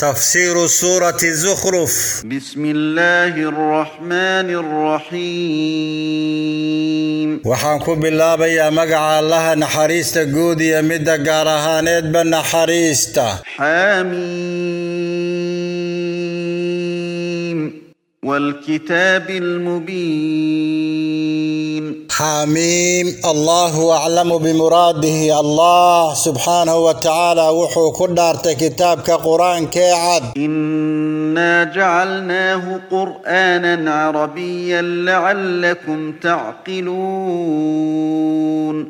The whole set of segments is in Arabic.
تفسير سورة الزخرف. بسم الله الرحمن الرحيم. وحانكو بالله بيا مقع الله نحريست قودي مدى قارهانيت بن نحريست حاميم. والكتاب المبين. حميم. الله أعلم بمراده. الله سبحانه وتعالى وحو كدارت كتابك قرآن كيعد إنا جعلناه قرآنا عربيا لعلكم تعقلون.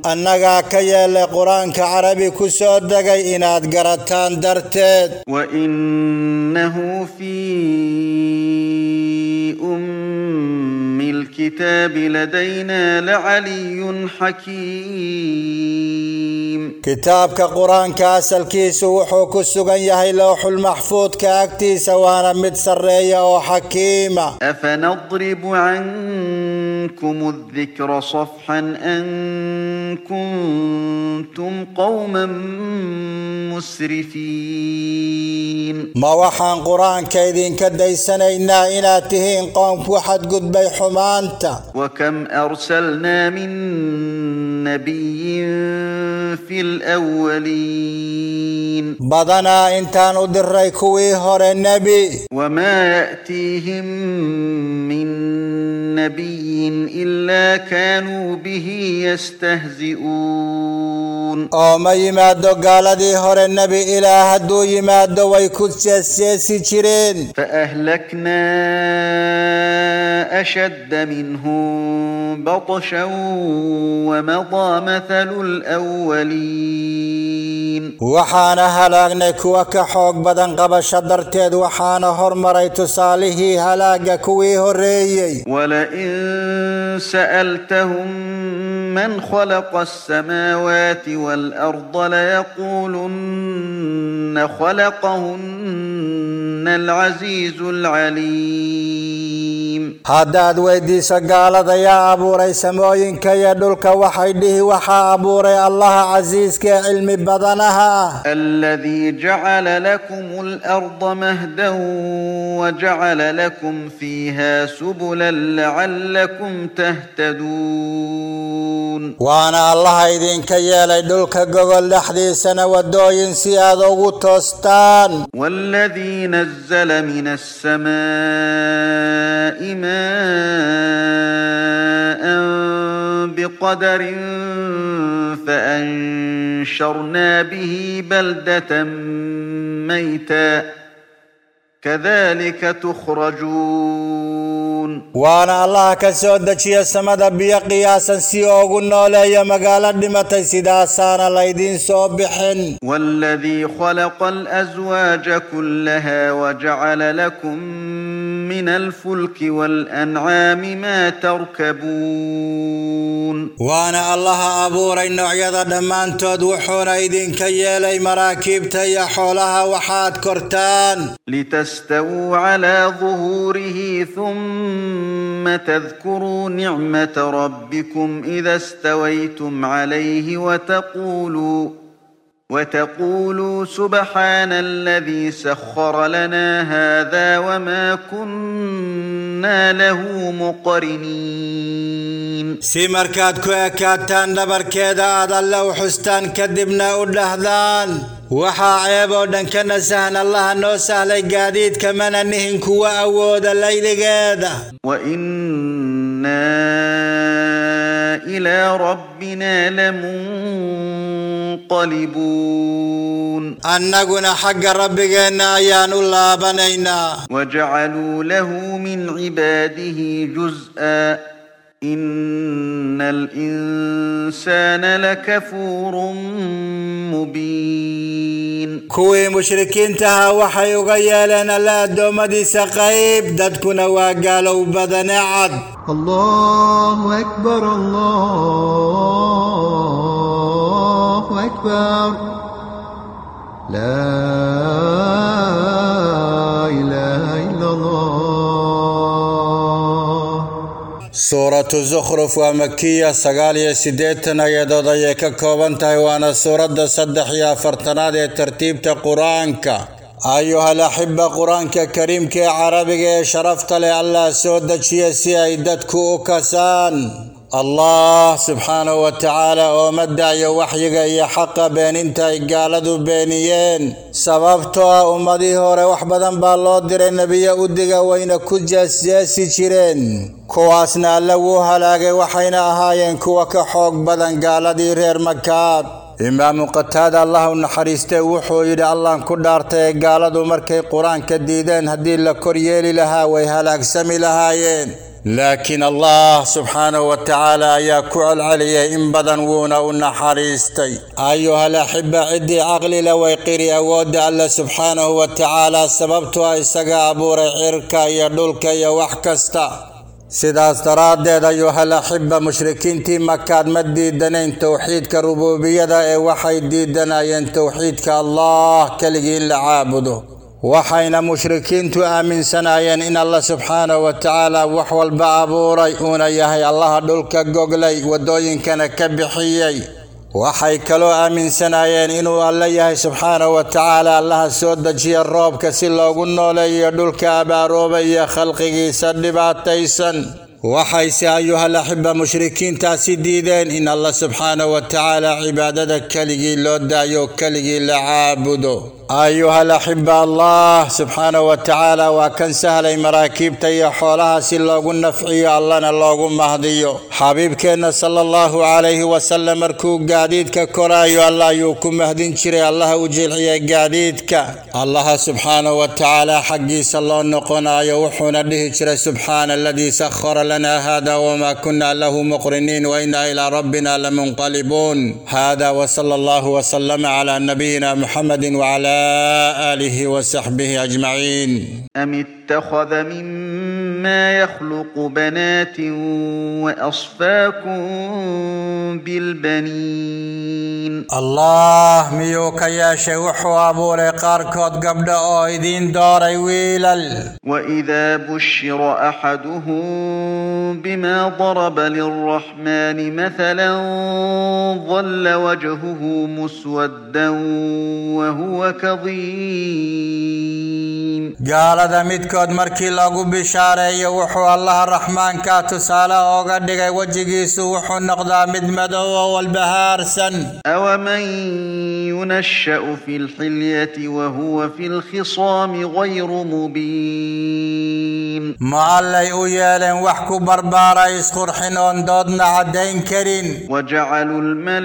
أنك كي لقرآنك كعربي كسودك إناد قرتان درتد. وإنه في أم الكتاب لدينا لعلي حكيم. كتابك قرآن كاس الكيس وحوك السقن يهي لوح المحفوظ كأكتي سوانا متسرية وحكيمة. أفنضرب عنكم الذكر صفحا أن كنتم قوما مسرفين. ما وحان قرآن كيدين كديسنا إنا إنا تهين قوم فوحد قد بيحمان أنت وكم أرسلنا من نبي في الأولين. بدنا أنت ندريك ويهور النبي. وما يأتيهم من نبي إلا كانوا به يستهزئون. أو ما يمادو قال دي هور النبي إلا هدو يمادو ويكوك جسيسي جرين فأهلكنا أشد منهم بطشا ومضى مثل الأولين. وحان هلاغن كوك حوق بدن قبا شدرتيد وحان هرمري تساله هلاغ كوي هريي ولئن سألتهم من خلق السماوات والأرض ليقولن خلقهن العزيز العليم. هاداد ويدي سقال ديا أبوري سموين كي يدلك وحيده وحا أبوري الله عزيز كي علم بدنها الذي جعل لكم الأرض مهدا وجعل لكم فيها سبلا لعلكم تهتدون يعلمون. وأنا الله ايدين كيالا دولك قبل لحدي سنة ودوين سياد وغتوستان والذي نزل من السماء ماء بقدر فأنشرنا به بلدة ميتاً. كذلك تخرجون. وأنا الله كسود دچي سمد بي قياسا سي اوغ يا مغال دمت سيدا سان ليدين صبحن والذي خلق الأزواج كلها وجعل لكم من الفلك والأنعام ما تركبون. وأنا الله أبور إن عيذا لما انتود إيدين كي كيالي مراكب تيحولها وحاد كرتان. لتستووا على ظهوره ثم تذكروا نعمة ربكم إذا استويتم عليه وتقولوا وتقولوا سبحان الذي سخر لنا هذا وما كنا له مقرنين. سي مركات كو اكاتان لبر كيداد اللو حستان كدبنا ولهذان وحا عيبو دنكنا سهن الله نو سهل قاديد كمان انهن كو أوود الليل قادة وإنا إلى ربنا لمنقلبون أنقنا حق ربنا يا نلابنينا وجعلوا له من عباده جزءا إن الإنسان لكفور مبين. كوي مشركين تها وحي غيالنا لا دوم دي سقيب دادكونا وقالوا بدن عد. الله أكبر الله أكبر. لا إله kooban tahay waana suuradda saddex iyo afartanaad ee tartiibta qur-aanka ayuha alaxiba qur-aanka kariimka ee carabiga ee sharafta leh allah soo dejiya si ay dadku u kasaan allah subxaanahu wa tacaala ooma daayo waxyiga iyo xaqa beeninta ay gaaladu beeniyeen sababtoo ah ummadii hore wax badan baa loo diray nebiyo udiga wayna ku jeesjeesi jireen kuwaasna alla wuu halaagay waxayna ahaayeen kuwa ka xoog badan gaaladii reer makaad imaamu qataada allah u naxariistay wuxuu yidhi allahn ku dhaartay ee gaaladu markay qur-aanka diideen haddii la kor yeeli lahaa way halaagsami lahaayeen wa tacaala ayaa ku celceliyay in badan wuuna u naxariistay ayuhal axiba ciddii caqlila way qiri awoodda alle subxaanahu wa tacaala sababtoo a isaga abuuray cirka iyo dhulka iyo wax kasta sidaas daraaddeed ayuhal axiba mushrikiintii makaad ma diidanayn towxiidka rubuubiyada ee waxay diidanayeen towxiidka allah keligii in la caabudo وحين مشركين تؤمن سنايين إن الله سبحانه وتعالى وحوال بابوري أون يهي الله دولك قغلي ودوين كان كبحيي. وحي كلو آمن سنايين إن الله يهي سبحانه وتعالى الله سود جي الروب كسي لو قلنو لي دولك أبا خلقه سدبات وحيث أيها الأحبة مشركين تاسديدين إن الله سبحانه وتعالى عبادتك كالي لودا يو كالي لعابدو أيها الأحبة الله سبحانه وتعالى وكان سهل مراكيب تي حولها سلوغ النفعي الله نلوغ مهديو. حبيبك كينا صلى الله عليه وسلم ركو قاديدك كرا يو الله يوكم مهدين شري الله وجل عيه قاديدك الله سبحانه وتعالى حقي صلى الله عليه نقونا يوحونا به شري سبحان الذي سخر لنا هذا وما كنا له مقرنين وإنا إلى ربنا لمنقلبون. هذا وصلى الله وسلم على نبينا محمد وعلى آله وصحبه أجمعين. أم اتخذ مما يخلق بنات وأصفاكم بالبنين؟ الله ميو كيا شيخ وحوابو لقار كود قبل أويدين داري ويلل وإذا بشر أحدهم بما ضرب للرحمن مثلا ظل وجهه مسودا وهو كظيم. قال ذا ميت كود مركي لغو بشارة يوحو الله الرحمن كاتو سالة وقد دقي وجهي سوحو نقضى مدمدو والبهار سن. أوه أومن ينشأ في الحلية وهو في الخصام غير مبين. u yeeleen wax ku barbaara isqurxin oon doodna caddayn karin وجعلوا الملائكة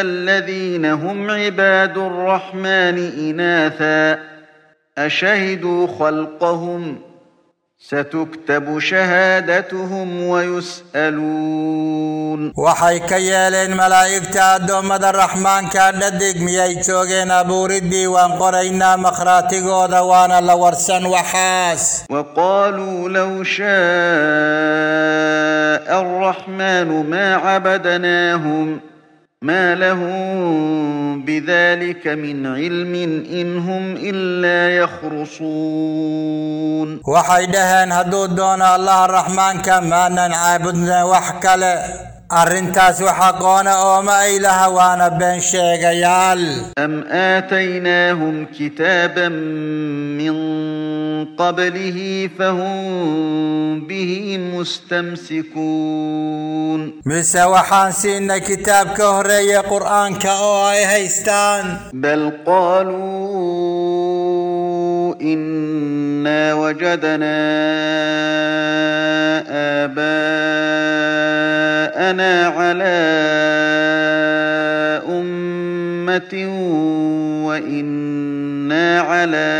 الذين هم عباد الرحمن إناثا. أشهدوا خلقهم ستكتب شهادتهم ويسألون. وحي كيالين ملايك تعدو مدى الرحمن كان ندق مياي چوغين أبو ردي وانقرينا مخراتي قودة وأنا لورسن وحاس. وقالوا لو شاء الرحمن ما عبدناهم ما لهم بذلك من علم إنهم إلا يخرصون. Waxay dhaheen hadduu doono allaha raxmaanka maanan caabudna wax kale arrintaas wax aqoona ooma ay laha waana been sheegayaal أم آتيناهم كتابا من قبله فهم به مستمسكون mise waxaan siinay kitaab ka horreeya qur'aanka oo ay haystaan بل قالوا إنا وجدنا آباءنا على أمة وإنا على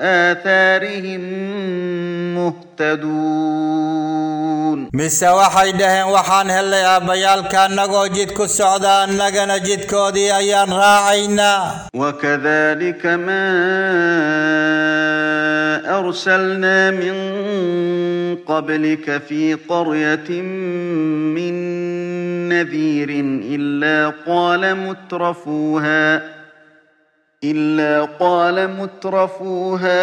آثارهم مهتدون mise waxay dhaheen waxaan hellay aabbayaalka annagoo jid ku socda annagana jidkoodii ayaan raacaynaa وكذلك ما أرسلنا من قبلك في قرية من نذير إلا قال مترفوها إلا قال مترفوها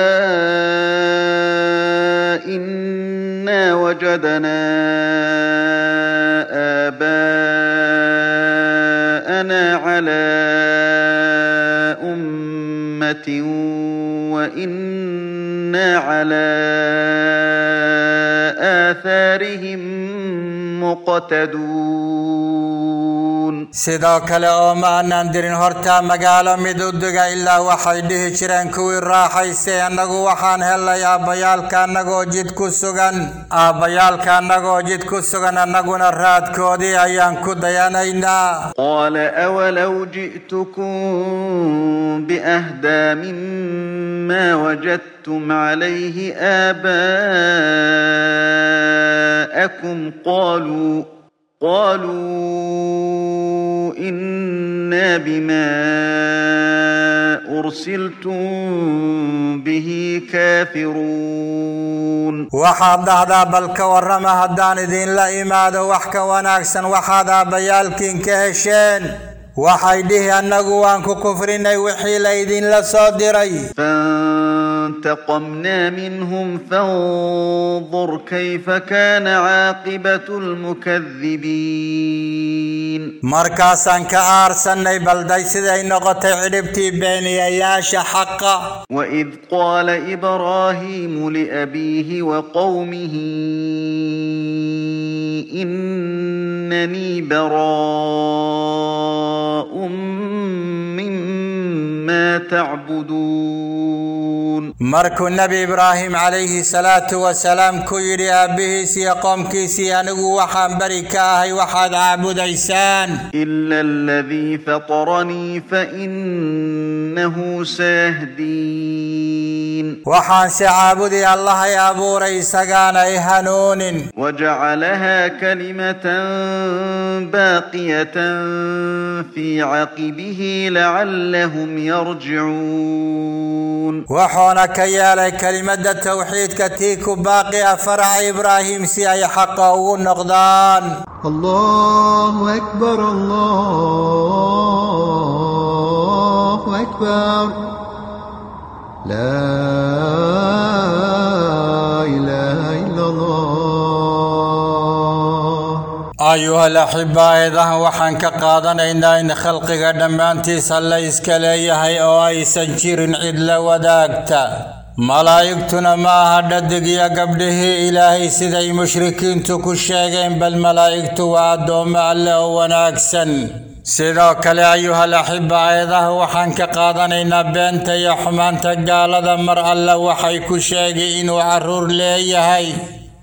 إنا وجدنا إننا على أمة وإنا على آثارهم مقتدون. يعلمون سيدو كلا اوما هرتا مقالا مدودوغا إلا وحي ديه شرين كوي راحي سيانغو وحان هلا يا بيال كأنغو جيد كسوغان. آبيال كأنغو جيد كسوغان أنغو نرات كودي أيان كودا يانينا قال أولو جئتكم بأهدا مما وجدت أنتم عليه آباءكم قالوا قالوا إنا بما أرسلتم به كافرون. وحاد هذا بل كورم هدان دين لا إماد وحك وناكسا وحاد بيالك كهشين. وحيده dhihii anagu waan وحي ليدين wixii فانتقمنا منهم فانظر كيف كان عاقبة المكذبين مركاسا كأرسن بلدي سيدي نغطي عربتي بين أياش حقا وإذ قال إبراهيم لأبيه وقومه إنني براء تعبدون. مركو النبي إبراهيم عليه الصلاة والسلام كيري أبيه سيقوم كيسي أنه وحام بريكاه وحاد عبد عيسان إلا الذي فطرني فإنه سيهدين. وحان سعابد الله يا أبو ريس قانا إهنون وجعلها كلمة باقية في عقبه لعلهم يرجعون. ترجعون وحونا كيالا كلمة التوحيد كتيك باقي أفرع إبراهيم سي أي حق النقدان. الله أكبر الله أكبر. لا إله إلا الله. Ayuha alaxiba eedahan waxaan ka qaadanaynaa in khalqiga dhammaantiisa la iska leeyahay oo aysan jirin cid la wadaagta malaa'igtuna ma aha dhadig iyo gabdhihii ilaahay siday mushrikiintu ku sheegeen bal malaa'igtu waa addoommo alle oo wanaagsan sidoo kale ayuha alaxiba aayadaha waxaan ka qaadanaynaa beenta iyo xumaanta gaalada mar alle waxay ku sheegi inuu carruur leeyahay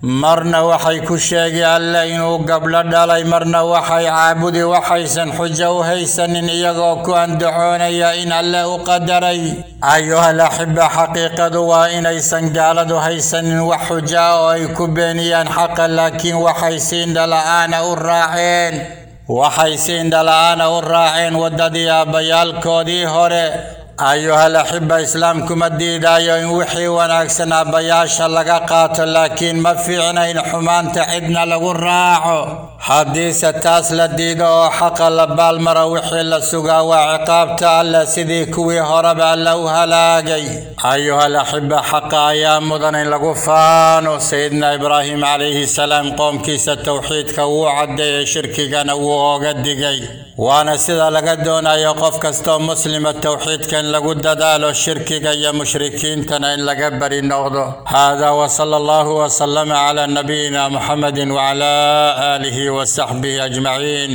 marna waxay ku sheegi alle inuu gabdho dhalay marna waxay caabudi waxaysan xujo u haysanin iyagoo ku andacoonaya in alle u qadaray ayuhal axiba xaqiiqadu waa inaysan gaaladu haysanin wax xujo ah oo ay ku beeniyaan xaqa laakiin waxay si indhala-aana u raaceen waxay si indhala-aana u raaceen waddadii aabbayaalkoodii hore أيها الأحبة اسلام كما ديدا يوحي وانا اكسنا بياشا لغا قاتل لكن ما فينا ان حمان تعدنا لو راعو حديث التاس لديدا حق لبال مروحي لسوغا وعقابتا على سيدي كوي هرب على وهلاقي. أيها الأحبة حق أيام مدن لغفان سيدنا إبراهيم عليه السلام قوم كيس التوحيد كو عدى شركي كان وغدغي وأنا سيده لغا دونا يقف كستو مسلم التوحيد كان in lagu dadaalo shirkiga iyo mushrikiintana in laga bari noqdo hada wsala allahu wsalama cala nabiyina muxamedi wcala aalihi wasaxbihi ajmaciin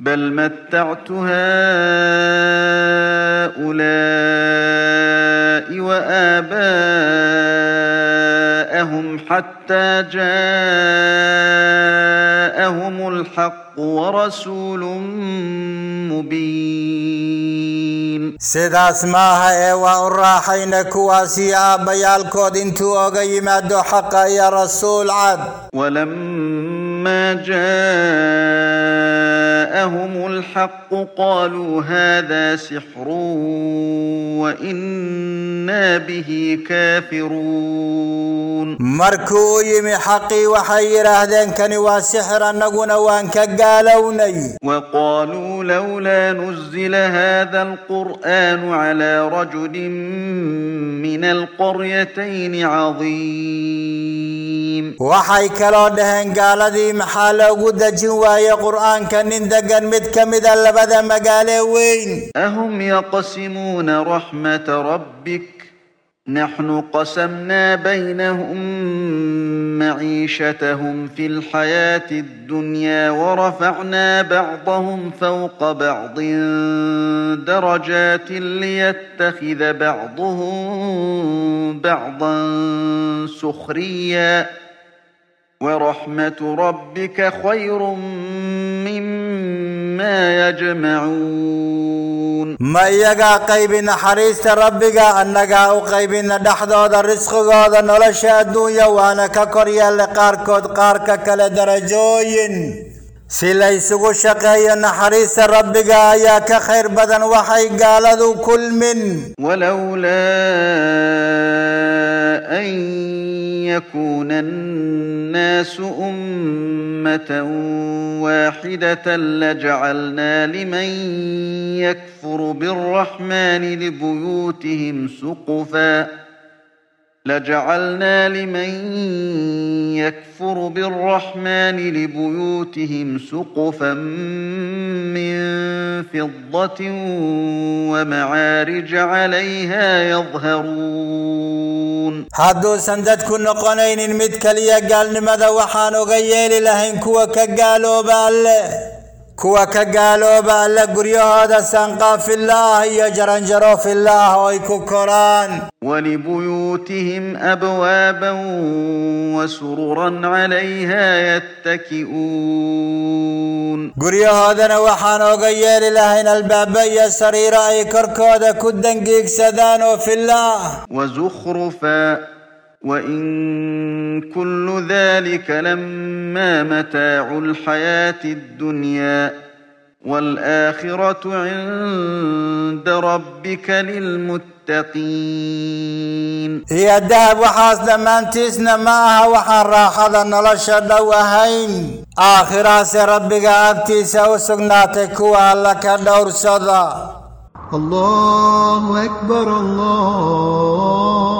بل متعت هؤلاء وآباءهم حتى جاءهم الحق ورسول مبين الرحيم. سيداس ما هاي وارحين كواسيا بيال كود انتو اغي ما دو حقا يا رسول عد. ولما جاء جاءهم الحق قالوا هذا سحر وإنا به كافرون. مركو يمي حقي وحير أهدين كانوا سحرا نقونا وانك قالوني وقالوا لولا نزل هذا القرآن على رجل من القريتين عظيم. وحي كلا دهن قال ذي محالا قد جوايا قرآن كان degan mid ka mida labada magaale weyn أهم يقسمون رحمة ربك؟ نحن قسمنا بينهم معيشتهم في الحياة الدنيا ورفعنا بعضهم فوق بعض درجات ليتخذ بعضهم بعضا سخريا. ورحمة ربك خير مما يجمعون. ما يجا قيب نحريس ربك أنك قيب نحضا الرزق هذا نلاش الدنيا وأنا ككريا لقارك قارك كل درجوين. سلاي سوق شقي نحريس ربك يا كخير بدن وحي قال ذو كل من ولولا أن يكون الناس أمة واحدة لجعلنا لمن يكفر بالرحمن لبيوتهم سقفا لجعلنا لمن يكفر بالرحمن لبيوتهم سقفا من فضة ومعارج عليها يظهرون. حدو سندد كن قنين متكليا قال نمذا وحانو غيالي لهن كوكا قالوا بالله kuwa ka gaalooba alle guryahooda sanqaafillaah iyo jaranjaro fillaah oo ay ku koraan ولبيوتهم أبوابا وسررا عليها يتكئون guryahoodana waxaan oga yeeli lahayn albaaba iyo sariiro ay korkooda ku dangiigsadaan oo fillaah وزخرفا وإن كل ذلك لما متاع الحياة الدنيا والآخرة عند ربك للمتقين هي دهب وحاس لما انتسنا معها وحن راح ذن لشد وهين. آخرة ربك أبتس وسقناتك وعلك دور صدى الله أكبر الله.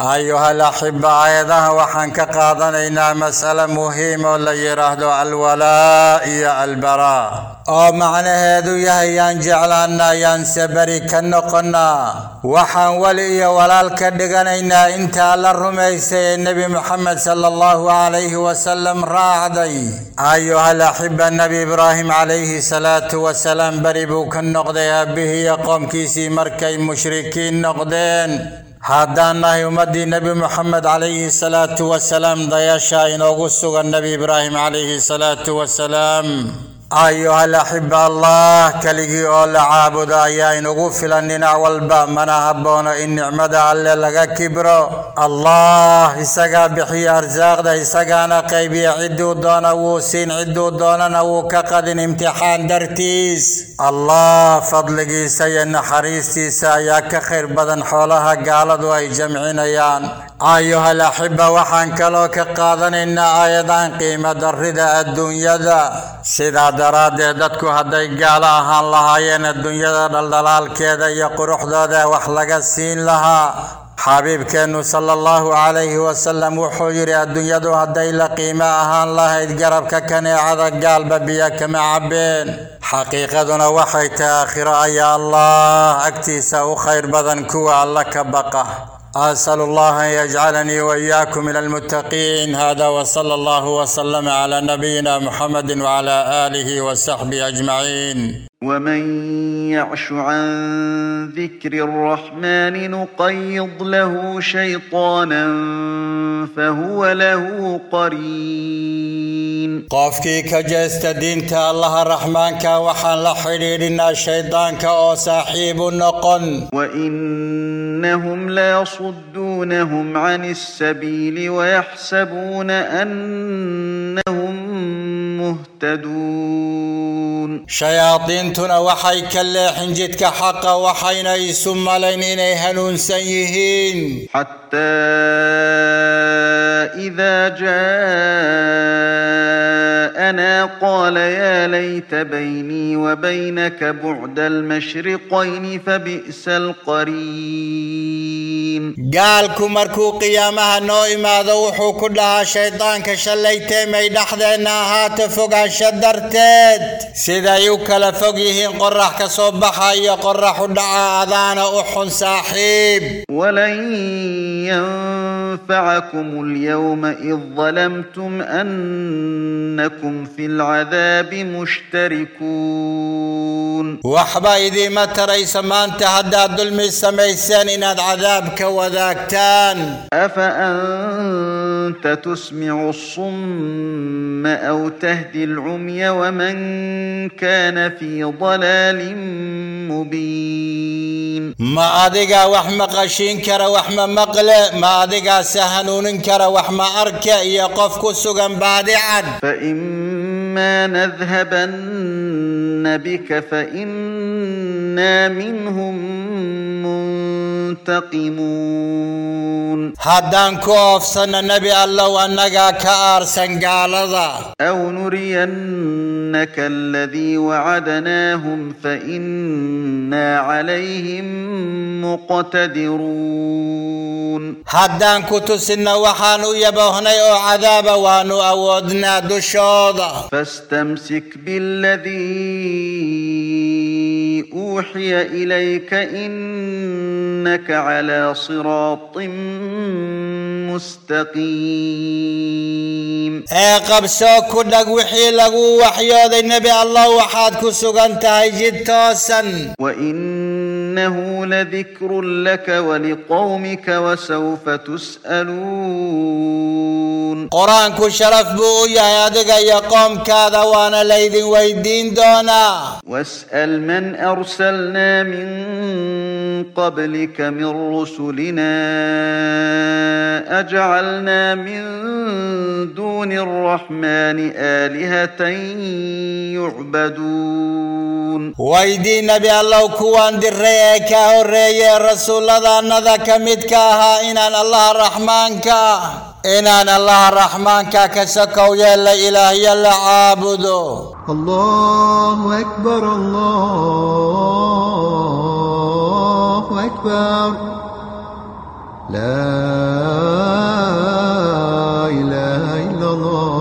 أيها الأحبة أيضا وحن قادنا إنا مسألة مهمة ولا يرهد الولاء يا البراء. أو معنى هذا يهي ينجعل أننا ينسبري كنقنا. وحن ولي ولا الكدقنا إنا إنت على الرميس النبي محمد صلى الله عليه وسلم راعدي. أيها الأحبة النبي إبراهيم عليه الصلاة والسلام بريبو كنقضي به يقوم كيسي مركي مشركين نقدين haddaan nahay ummaddii nebi moxamed calayhi salaatu wasalaam dayasha inoogu sugan nebi ibraahim calayhi salaatu wasalaam أيها الأحبة الله كليجي أول عابد يا نغوف لنا والبا من أحبونا إن نعمة الله لك كبرو الله يسقى بحي أرزاق ده يسقى أنا قيب عدو دونا وسين عدو دونا نوك قد امتحان درتيس. الله فضلك سينا حريستي سياك خير بدن حولها قالت وأي جمعين أيان أيها الأحبة وحان كلوك قادن إن آيضان قيمة الرداء الدنيا ذا. سيداد daraaddeed dadku hadday gaalo ahaan lahaayeen adduunyada dhaldhalaalkeeda iyo quruxdooda wax laga siin lahaa xabiibkeennu sala allahu calayhi wasalam wuxuu yidhi adduunyadu hadday la qiimo ahaan lahayd garabka kaneecada gaalba biyo kama cabbeen xaqiiqaduna waxay tahay aakhiro ayaa allah agtiisa u khayr badan kuwa alla ka baqa أسأل الله أن يجعلني وإياكم من المتقين. هذا وصلى الله وسلم على نبينا محمد وعلى آله وصحبه أجمعين. ومن يعش عن ذكر الرحمن نقيض له شيطانا فهو له قرين قَافْ كيك جست دينت الله الرحمن كوحان لحريرنا شَيْطَانْكَ كأساحيب النقن. وإنهم لا يصدونهم عن السبيل ويحسبون أنه مهتدون شياطين تنا وحي كلا حنجتك حقا وحينا يسمى لين إني هنون سيهين. حتى إذا جاء أنا قال يا ليت بيني وبينك بعد المشرقين فبئس القرين الرجيم قال كمركو قيامها نوي ما ذوحو كلها شيطان كشليتي ميدحذينا هاتفوغا شدرتت سيدا يوكال فوقيه قرح كصبحا يقرح دعا أذان أحن ساحيب. ولن ينفعكم اليوم إذ ظلمتم أنكم في العذاب مشتركون. وحبا إذي ما تريس ما انتهد دلمي سميسان إن العذاب وذاكتان أفأنت تسمع الصم أو تهدي العمي ومن كان في ضلال مبين؟ ما أدقى وحما قشين كرا وحما مقل ما أدقى سهنون كرا وحما أركا يقفك سقن بعد عد. فإما نذهبن بك فإنا منهم منذ تقيمون هادان كوف سن النبي الله ونغا كار سنغالدا أو نرينك الذي وعدناهم فإنا عليهم مقتدرون. هادان كوت سن وحانو يبهن أو عذاب وانو اودنا دشودا. فاستمسك بالذي أوحي إليك إن إنك على صراط مستقيم. أقب سوكو نقوحي لغو وحيو النبي الله وحادك سوغان تهجد توسا وإنه لذكر لك ولقومك وسوف تسألون. قرآن كو شرف بو يا يدك يا قوم كذا وأنا ليذ ويدين دونا واسأل من أرسلنا من قبلك من رسلنا أجعلنا من دون الرحمن آلهة يعبدون. وايدي نبي الله كوان دريك أوري رسول الله نذك مدكاها إِنَانْ الله الرحمن كا إن الله الرحمن كا كسكو يلا إله يلا عابدو. الله أكبر الله أكبر. لا إله إلا الله.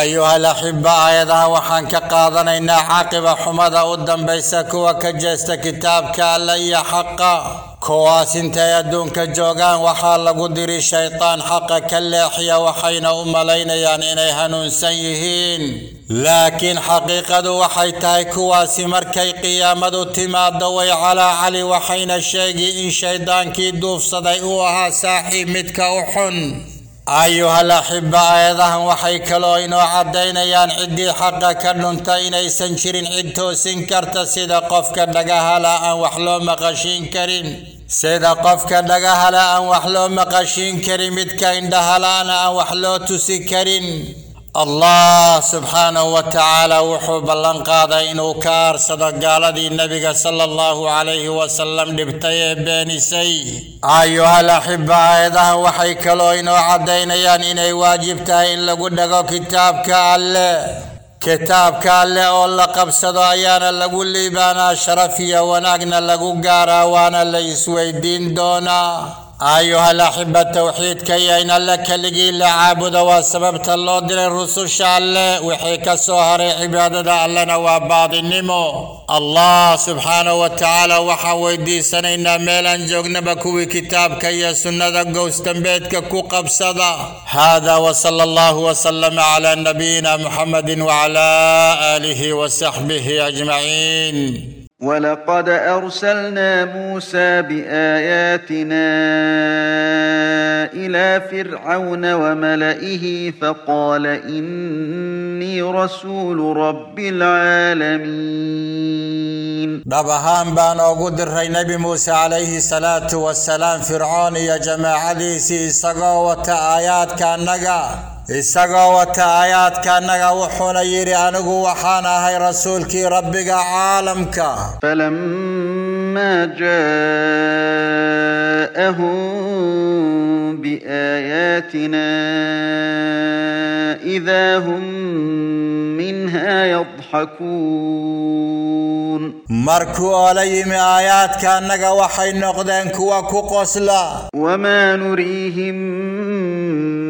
أيها الأحباء أيضا وحانك قادنا إن عاقب حمد أدن بيسك وكجيست كتابك ألي حقا كواس انت يدونك جوغان وحال قدر الشيطان حق كالليحية وحين أمالين يعني إنيها ننسيهين لكن حقيقة وحيتاي كواس مركي قيامة تما دوي على علي وحين الشيقي إن شيطان كي دوف صدي وها ساحي متك وحن أيها الأحبة أيضا وحي كلو إنو عدين يان عدي حقا كنونتا إني سنشرين عدتو سنكرتا سيدا قفك لغاها لا أن وحلو مغشين كريم. سيدا قفك لغاها لا أن وحلو مغشين كريم إدكا إندها لا أن وحلو تسي كريم. Wa tacaala wuxuu ballan qaaday inuu ka aarsado gaaladii nebiga sala allahu calayhi wasalam dhibtay ee beenisay ayuhal axiba aayadahan waxay kaloo inoo caddaynayaan inay waajib tahay in lagu dhago kitaabka alle kitaabka alle oo la qabsado ayaana lagu liibaanaa sharaf iyo wanaagna lagu gaaraa waana la isweydiin doonaa أيها الأحبة التوحيد كي أين لك اللي لقي عابد وسببت الله در الرسول شعلا وحيك السهر عبادة لنا وبعض النمو. الله سبحانه وتعالى وحاوي دي إن ميلا جوغن بكو كتاب كي سنة دقو استنبيت كو قبصدا. هذا وصلى الله وسلم على نبينا محمد وعلى آله وصحبه أجمعين. ولقد أرسلنا موسى بآياتنا إلى فرعون وملئه فقال إني رسول رب العالمين دبهان بان أقود الرأي نبي موسى عليه الصلاة والسلام فرعون يا جماعة ليسي سقوة آيات كان نقا isagoo wata aayaadka annaga wuxuuna yidhi anigu waxaan ahay rasuulkii rabbiga caalamka فلما جاءهم بآياتنا إذا هم منها يضحكون. yimi aayaadka annaga waxay noqdeen kuwa ku qosla وما نريهم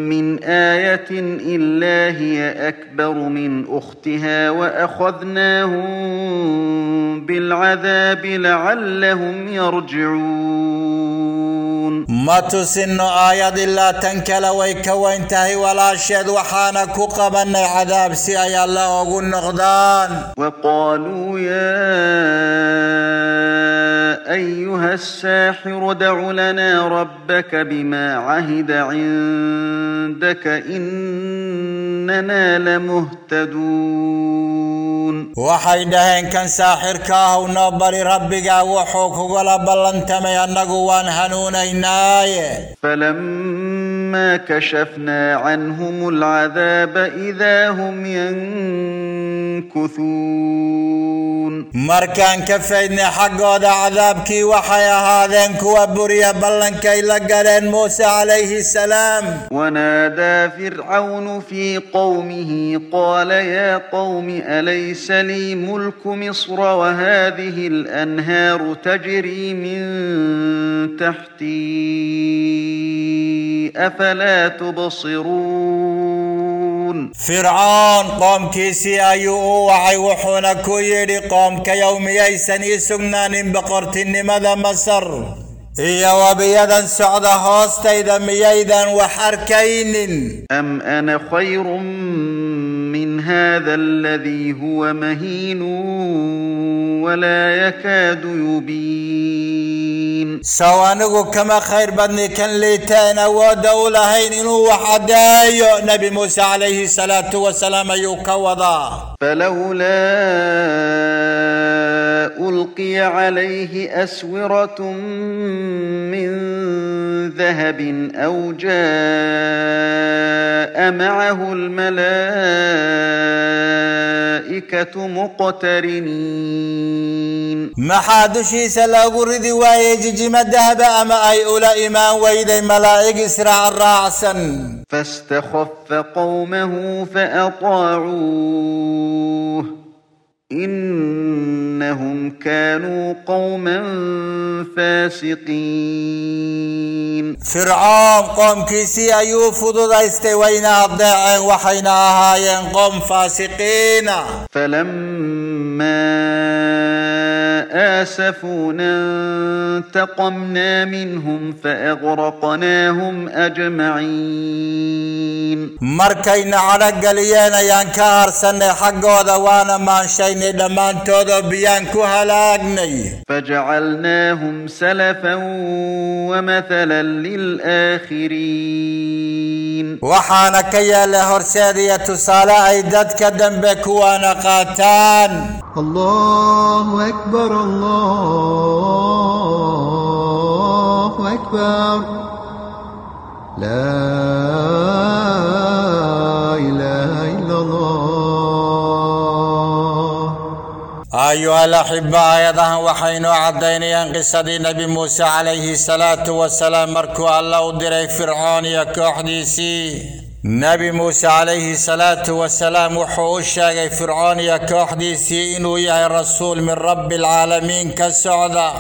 من آية إلا هي أكبر من أختها وأخذناهم بالعذاب لعلهم يرجعون. ما تسن آياد الله تنكلا ويكا وانتهي ولا شهد وحانا كقبن عذاب سي الله وقل نغدان. وقالوا يا أيها الساحر دع لنا ربك بما عهد عندك إننا لمهتدون. وحيدهن كان ساحر كاهو نبر ربك أو وحو كغلا بلنتمي أنه وان هنون إناي. فلما كشفنا عنهم العذاب إذا هم ينقلون ينكثون. مركان كفيدنا عذاب كي وحيا هذين كوا بريا بلن كي لقرين موسى عليه السلام. ونادى فرعون في قومه قال يا قوم أليس لي ملك مصر وهذه الأنهار تجري من تحتي؟ أفلا تبصرون؟ يعلمون فرعون قام كيسي أيو وعي وحونا كويري قوم كيوم يسن يسمنا نبقر تنما ذا مصر إيا وبيدا سعد هاستيدا ميدا وحركين أم أنا خير من هذا الذي هو مهين ولا يكاد يبين. سوانغو كما خير بدني كان ليتنا ودولهين وحدايا نبي موسى عليه الصلاة والسلام يكوضا فلولا القي عليه اسورة من ذهب أو جاء معه الملائكه مقترنين. ما حدش يسلق الرد ويجج ما ذهب أما أي أولى إيمان ويدي ملائك إسراع الرعسا فاستخف قومه فأطاعوه. إنهم كانوا قوما فاسقين. فرعون قوم كيسي أيوب فضود استوينا أبداع وحينا هايا قوم فاسقين. فلما آسفونا انتقمنا منهم فأغرقناهم أجمعين. مركينا على قليانا ينكار سنة حقودا وأنا ما شيء ان دمان تودو بيان كو هلاقني فجعلناهم سلفا ومثلا للآخرين. وحانا كيا لهر سادية صالة اي دادك دنبك وأنا قاتان الله أكبر الله أكبر. لا أيها الأحبة أيضاً وحين عدين أن قصة النبي موسى عليه الصلاة والسلام مركو الله دري فرعون يكوحديسي نبي موسى عليه الصلاة والسلام وحوشا يا فرعون يا يكوحديسي إنه يا رسول من رب العالمين كالسعدة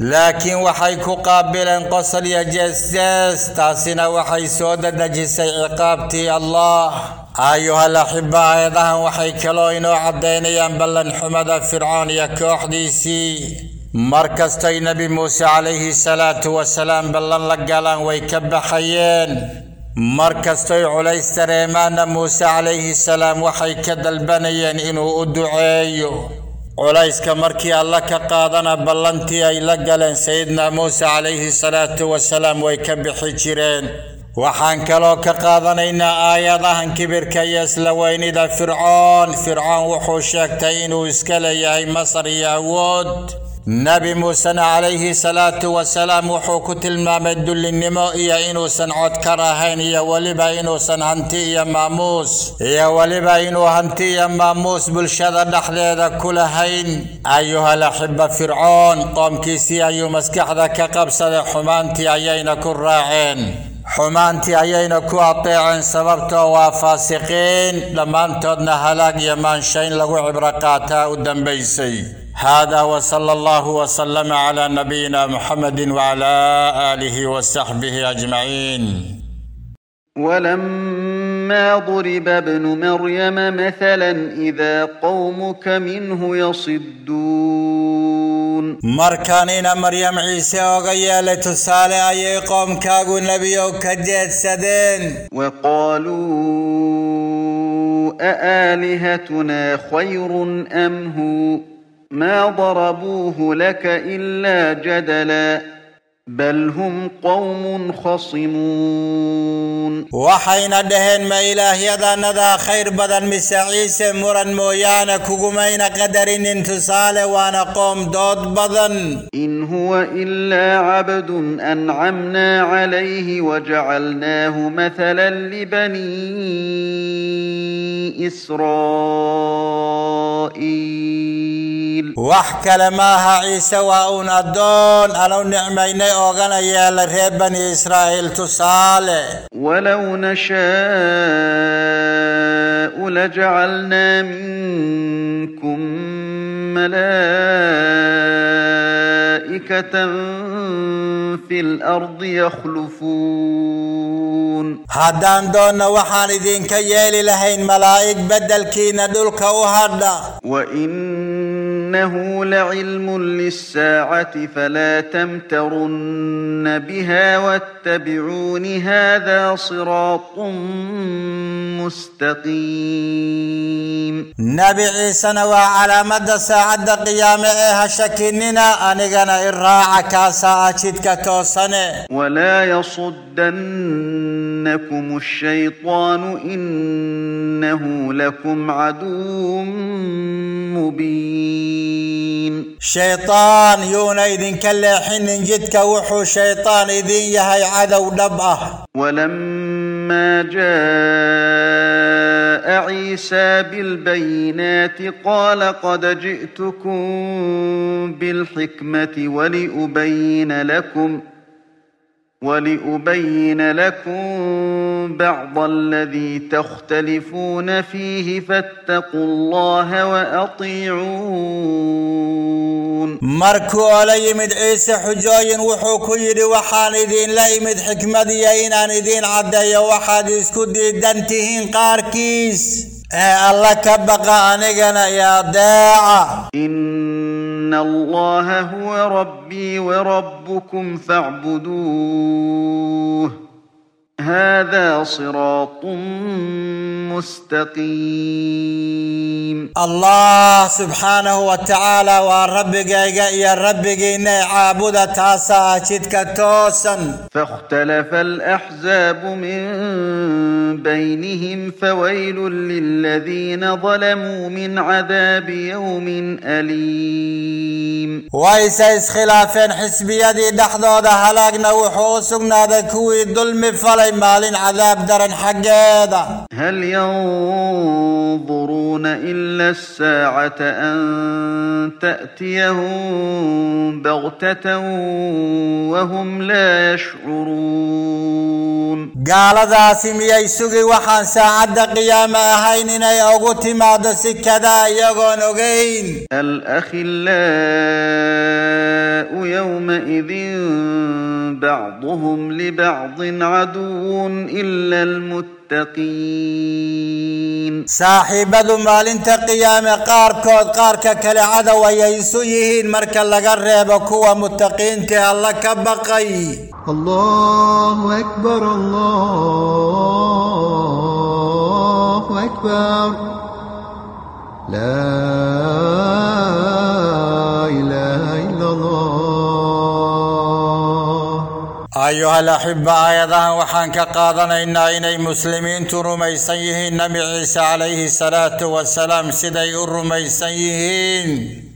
لكن وحي كقابل قصر يجسس تاسنا وحي سودة دجسي عقابتي الله. أيها الأحباء أيضا وحي كلوين وعديني أنبلا حمد فرعون يكوح ديسي مركز تي نبي موسى عليه الصلاة والسلام بلا لقالا ويكب حيين. مركز تي عليس تريمان موسى عليه السلام وحي كدل بنيا إنو أدعيه culayska markii alla ka qaadana ballantii ay la galeen sayidna muuse calayhi salaatu wasalaam way ka bixi jireen waxaan kaloo ka qaadanaynaa aayadahan kibirka iyo isla weynida fircoon fircoon wuxuu sheegtay inuu iska leeyahay masar iyo awood نبي موسى عليه الصلاة والسلام وحوك تلمام الدل النماء يا إنو سنعود كراهين يا ولبا إنو سنهنتي يا ماموس. يا ولبا إنو هنتي يا ماموس بالشذا دخل هذا كل هين. أيها الأحبة فرعون قوم كيسي أيو مسكح ذاك قبصة حمانتي أيين كراهين حمانتي أيين كواطيعين سببتو وفاسقين لما انتو دنا هلاك يمان شين لغو عبرقاتا ودن بيسي هذا وصلى الله وسلم على نبينا محمد وعلى آله وصحبه أجمعين. ولما ضرب ابن مريم مثلا إذا قومك منه يصدون. markaanina maryam ciise oga yeelay tusaale ayay qoomkaagu nebiyow ka jeedsadeen وقالوا أآلهتنا خير أم هو؟ ما ضربوه لك إلا جدلا بل هم قوم خصمون وحين دهن ما إله يذا نذا خير بدن مسعيس مرا مويان كغمين قدر انتصال وأنا قوم ضد بدن. إن هو إلا عبد أنعمنا عليه وجعلناه مثلا لبنين إسرائيل. وحك لما ها عيسى وأون أدون ألو نعمين أغنى يا لرهب بني إسرائيل تسال ولو نشاء لجعلنا منكم ملائكة ملائكة في الأرض يخلفون. هادان دون وحان كيالي لهين ملائك بدل كين دول كوهادا وإن إنه لعلم للساعة فلا تمترن بها واتبعون هذا صراط مستقيم. نبي عيسى نوى على مدى ساعة قيام إيها شكيننا أنيغانا إراعة كاسا أشيدك توسنة. ولا يصدنكم الشيطان إنه لكم عدو مبين. الرجيم شيطان يونا إذن كلا حين جدك وحو شيطان إذن يهي عدو دبأه ولما جاء عيسى بالبينات قال قد جئتكم بالحكمة ولأبين لكم ولأبين لكم بعض الذي تختلفون فيه فاتقوا الله وأطيعون. مركو علي مد عيسى حجاي وحو كيد وحان ذين لا يمد حكمة يين عن ذين عدي وحاد اسكد دانتهين قاركيس. أه، الله كبقى أنيقنا يا داعة إن الله هو ربي وربكم فاعبدوه هذا صراط مستقيم. الله سبحانه وتعالى والرب جايجا يا رب جينا عابد تاسا شتك توسا. فاختلف الأحزاب من بينهم فويل للذين ظلموا من عذاب يوم أليم. ويسا إسخلافين حسبيا دي دحضو دهلاقنا وحوسقنا دكوي ظلم فلي ملي مالين عذاب درن حق هذا هل ينظرون إلا الساعة أن تأتيهم بغتة وهم لا يشعرون؟ قال ذا سمي يسوغي وحان ساعة قيامة هينين أي أغوت ما دسي كذا يغون أغين الأخلاء يومئذ بعضهم لبعض عدو. يفرحون إلا المتقين. صاحب ذو مال انت قيام قار كود قار ككل عدو ييسويهين مرك اللقرب كوا متقين كالله كبقي. الله أكبر الله أكبر. لا إله إلا الله. أيها الأحبة أيضا وحانك قادنا إنا إنا مسلمين ترمي سيه النبي عيسى عليه الصلاة والسلام سيدا يرمي سيه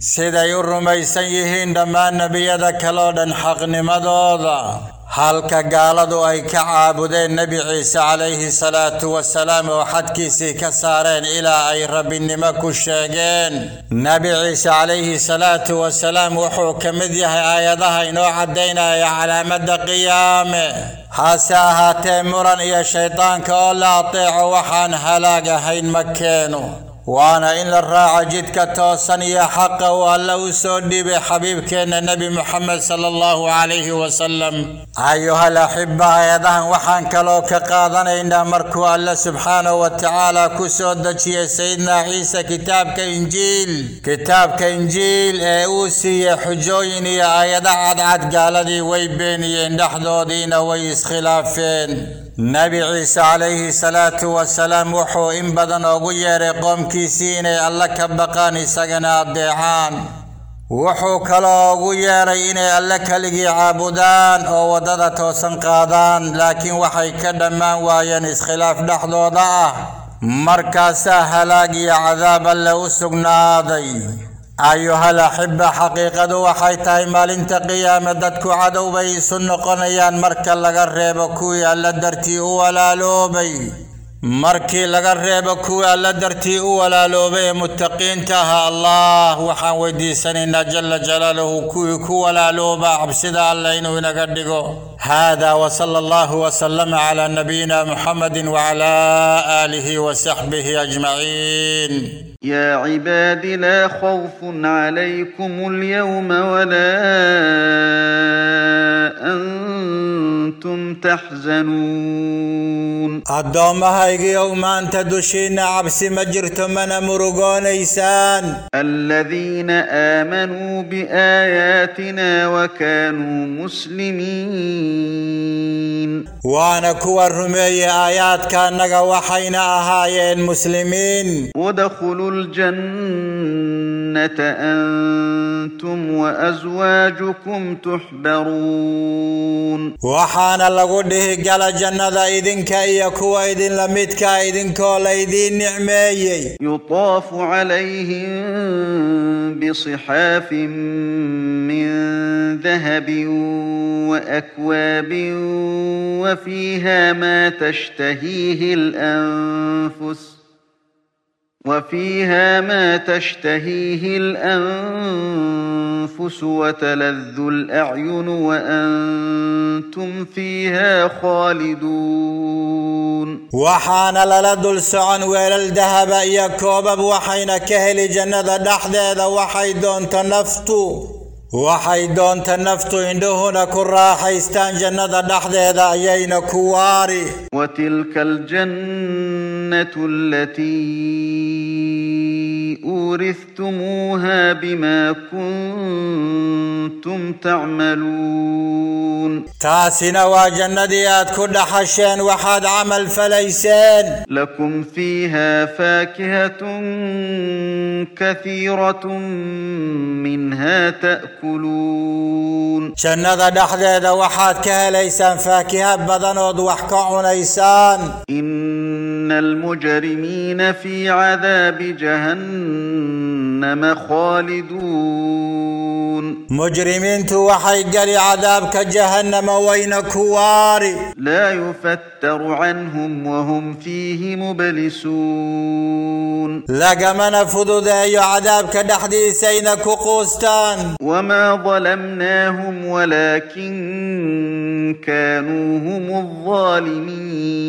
سيدا يرمي سيه دما النبي ذا كلودا حق نمضوضا nebi ciise calayhi salaatu wasalaam oo xadkiisii ka saareen ilaa ay rabbinimo ku sheegeen nebi ciise calayhi salaatu wasalaam wuxuu ka mid yahay aayadaha inoo caddaynaya calaamadda qiyaame hase ahaatee muran iyo shaydaanka oo la ateeco waxaan halaag ahayn ma keeno وأنا ان الراعة جدك توسن يا حق وألا أسودي بحبيبك كان النبي محمد صلى الله عليه وسلم. أيها الأحبة أيضاها وحان كلوك قادنا إن مركو الله سبحانه وتعالى كسود دجي سيدنا عيسى. كتاب كإنجيل كتاب كإنجيل أوسي حجوين يا أيضا عد عد قال ذي ويبين يندحضو دين ويس خلافين. نبي عيسى عليه الصلاة والسلام وحو إن بدن أبو قومك qoomkiisii inay alle ka baqaan isagana addeecaan wuxuu kaloo ugu yeedhay inay alle keligii caabudaan oo waddada toosan qaadaan laakiin waxay ka dhammaan waayeen iskhilaaf dhexdooda ah markaasaa halaag iyo cadaab alle u sugnaaday ayuhal axiba xaqiiqadu waxay tahay maalinta qiyaame dadku cadow bay isu noqonayaan marka laga reebo kuwii alla dartii u walaaloobay مركي لغر ريب كوى لدرتي ولا لوبي متقين تها الله وحاودي سنين جل جلاله كوى كوى لوبا ابسدى اللين ونغردغو هذا وصلى الله وسلم على نبينا محمد وعلى اله وصحبه اجمعين يا عبادي لا خوف عليكم اليوم ولا أن كنتم تحزنون. أدوما هايق يوم أن عبس مجرتم أنا مرقون إيسان. الذين آمنوا بآياتنا وكانوا مسلمين. وأنا كوار رمي آيات كان وحينا هايين مسلمين. ودخلوا الجنة أنتم وأزواجكم تحبرون. وح waxaana lagu dhihi gala jannada idinka iyo kuwa idinla midka idinkoo laydiin nicmeeyey يطاف عليهم بصحاف من ذهب وأكواب وفيها ما تشتهيه الأنفس وفيها ما تشتهيه الأنفس وتلذ الأعين وأنتم فيها خالدون. وحان للد السعن ويل الذهب يكوبب وحين كهل جنة دحذاذ وحيدون تنفتو waxay doonta naftu indhuhuna ku raaxaystaan jannada dhexdeeda ayayna ku waari وتلك الجنة أورثتموها بما كنتم تعملون. تاسنا وجنديات كل حشين وحد عمل فليسان لكم فيها فاكهة كثيرة منها تأكلون. شندا دحليد وحد كهليسان فاكهة بدن وضوحك كعنيسان إن المجرمين في عذاب جهنم. جهنم خالدون. مجرمين توحي قري عذابك جهنم وين كواري لا يفتر عنهم وهم فيه مبلسون. لقم نفذ ذي عذابك دحديسين كقوستان وما ظلمناهم ولكن كانوا هم الظالمين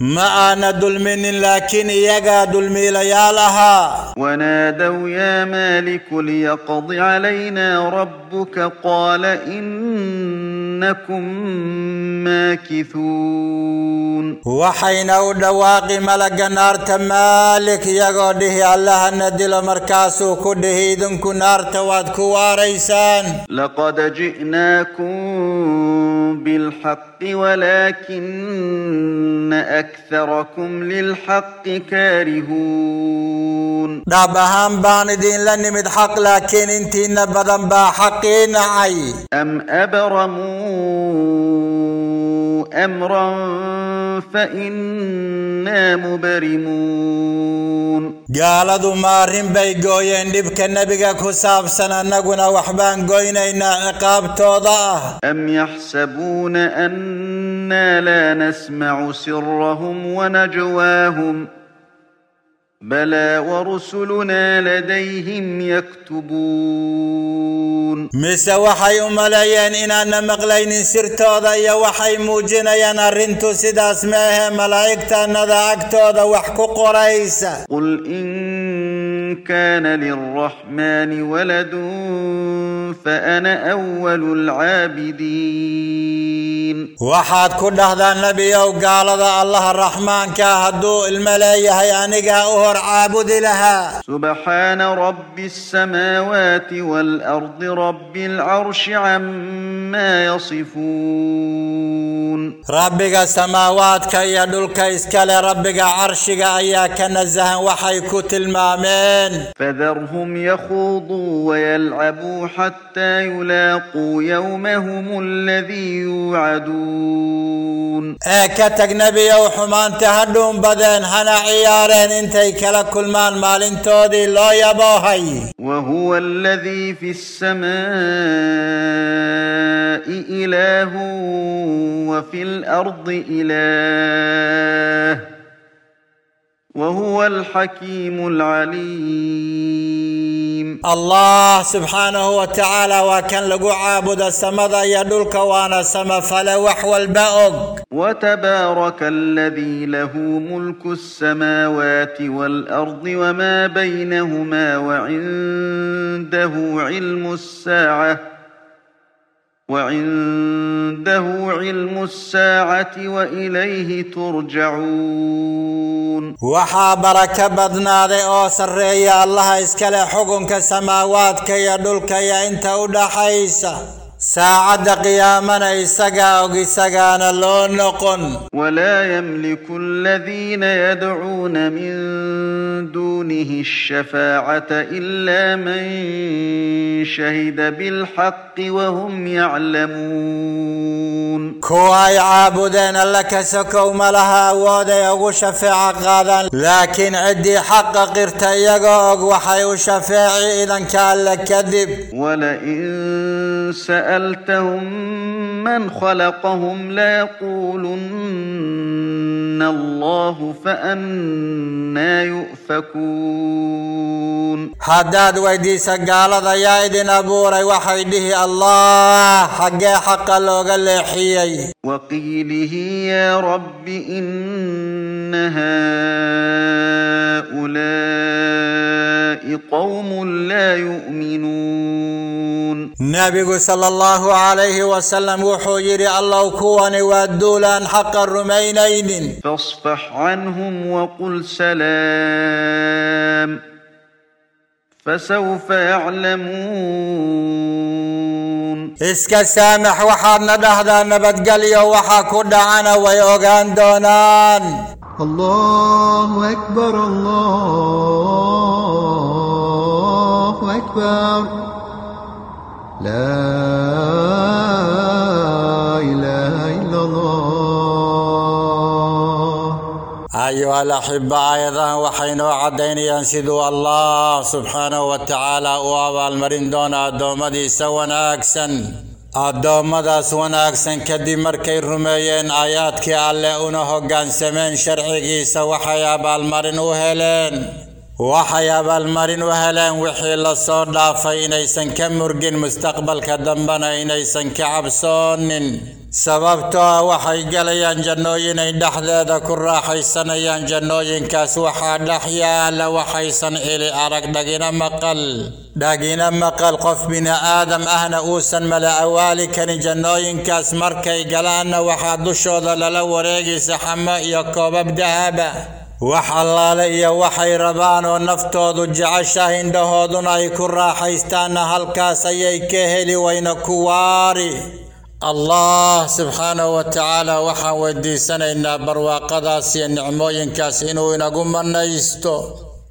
ما أنا دلمن لكن يجا دلمي ليالها ونادوا يا مالك ليقض علينا ربك. قال إن إنكم ماكثون وحين أدواق ملق نار تمالك يغوده الله ندل مركاس كده إذنك نار تواد كواريسان لقد جئناكم بالحق ولكن أكثركم للحق كارهون دابهان بان دين لن حق لكن انتين بدن با حقين عي أم أبرمون أمرا فإنا مبرمون. قال ذو مارن بي قوين لبك النبي كساب سننقنا وحبان قوين إنا عقاب توضا أم يحسبون أنا لا نسمع سرهم ونجواهم بلى ورسلنا لديهم يكتبون مس وحي ملايين إن أن مغلين سرت هذا يا وحي موجنا يا نرنت سداس ماه ملايكة نذاك هذا وحكو قريسة قل إن كان للرحمن ولد فأنا أول العابدين. واحد كل هذا النبي وقال ذا الله الرحمن كهدو الملاية يعني أهر عابد لها. سبحان رب السماوات والأرض رب العرش عما يصفون. ربك السماوات كي يدل كيسك لربك عرشك أياك نزه وحيك تلمامين الآن فذرهم يخوضوا ويلعبوا حتى يلاقوا يومهم الذي يوعدون. أكتك نبي يوحمان تهدهم بَدَن هنا عيارين انتي كلك المال مال انتودي لا يباهي وهو الذي في السماء إله وفي الأرض إله وهو الحكيم العليم. الله سبحانه وتعالى وكان لقو عابد السمضى يدلك وأنا سما فلوح وحو وتبارك الذي له ملك السماوات والأرض وما بينهما وعنده علم السَّاعَةِ. وعنده علم الساعة وإليه ترجعون. وحا بركة بدنا ذي أوسر ريا الله إسكالي حقن كسماوات كي يا كي انت ودحيسه ساعة قيامنا إساقا أو إساقانا لون ولا يملك الذين يدعون من دونه الشفاعة إلا من شهد بالحق وهم يعلمون. كواي عابدين لك سكو ملها وودا يغو غادا لكن عدي حق قرت يغوغ وحيو شفاعي إذا كان لك كذب. ولئن سأل سألتهم من خلقهم لا يقولن الله فأنا يؤفكون. حداد ويدي سقال ضياء دين أبوري وحيده الله حقا حقا لوغا لحيي وقيله يا رب إن هؤلاء قوم لا يؤمنون. نبي صلى الله الله عليه وسلم وحجر الله كوان ودولان حق الرمينين فاصفح عنهم وقل سلام فسوف يعلمون اسك سامح وحاب نبه ذا نبت قليا وحاكود عنا ويوغان دونان الله أكبر الله أكبر لا إله إلا الله. أيها الأحبة أيضا وحين وعدين ينسدوا الله سبحانه وتعالى أعوى المرين دون أدوما دي سوان أكسا أدوما دي سوان أكسا كدي مركي رميين آيات كي ألي أنه قان سمين شرعي سوحي أبا المرين أهلين waxay abaalmarin u heleen wixii la soo dhaafay inaysan ka murgin mustaqbalka dambena inaysan ka cabsoonin sababtoo ah waxay gelayaan jannooyinay dhexdeeda ku raaxaysanayaan jannooyinkaas waxaa dhex yaala waxaysan ili arag dhagina maqal dhagina maqal qof bini'aadam ahna uusan mala awaali karin jannooyinkaas markay galaanna waxaa dushooda lala wareegi saxamo iyo koobab dahaba wax allaale iyo waxay rabaan oo naftoodu jeceshahay indhahooduna ay ku raaxaystaanna halkaas ayay ka heli wayna ku waari allah subxaanahu wa tacaala waxaan weydiisanaynaa barwaaqadaas iyo nicmooyinkaas inuu inagu manaysto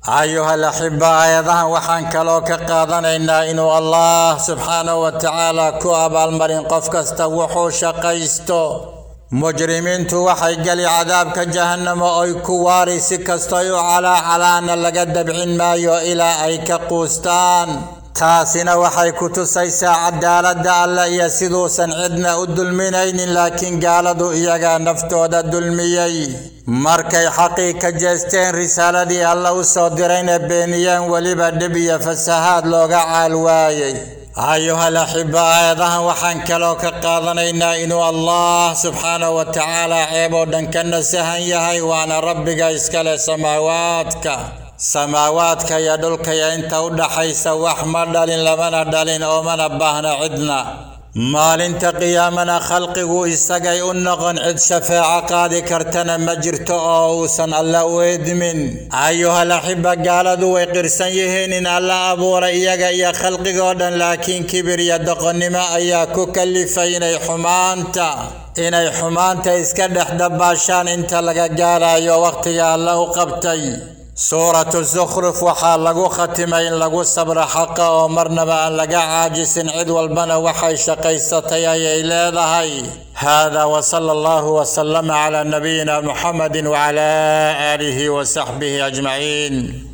ayuhal axiba aayadahan waxaan kaloo ka qaadanaynaa inuu allah subxaanahu wa tacaala ku abaalmarin qof kasta wuxuu shaqaysto jahannamo oy ku waari si kastoy u calaacalaana laga dabcin maayo ilaa ay ka quustaan taasina waxay ku tusaysaa cadaaladda alle iyo siduusan cidna u dulminaynin laakiin gaaladu iyagaa naftooda dulmiyey markay xaqii ka jeesteen risaaladii alle u soo dirayna beeniyeen weliba dhib iyo fasahaad looga caal waayey أيها الأحبة أيضا وحن كلوك قاضنا إن إنو الله سبحانه وتعالى عيبو دنكنا سهن يهي وأنا ربك إسكال سماواتك. سماواتك يدلك يا إنت ودحيس وحمر دالين لمن دالين أو من عدنا. U noqon cid shafeeco qaadi kartana ma jirto oo uusan alla u edmin ayuhal axiba gaaladu way qirsan yihiin in alla abuuray iyaga iyo khalqigoo dhan laakiin kibir iyo doqonnimo ayaa ku kalifay inay xumaanta inay xumaanta iska dhex dabaashaan inta laga gaarayo wakhtiga alla u qabtay سورة الزخرف وحال لغو ختمين لغو صبر حقا ومرنبا لغا عاجس عدو البنا وحي شقي ستيا يليد هذا وصلى الله وسلم على نبينا محمد وعلى آله وصحبه أجمعين.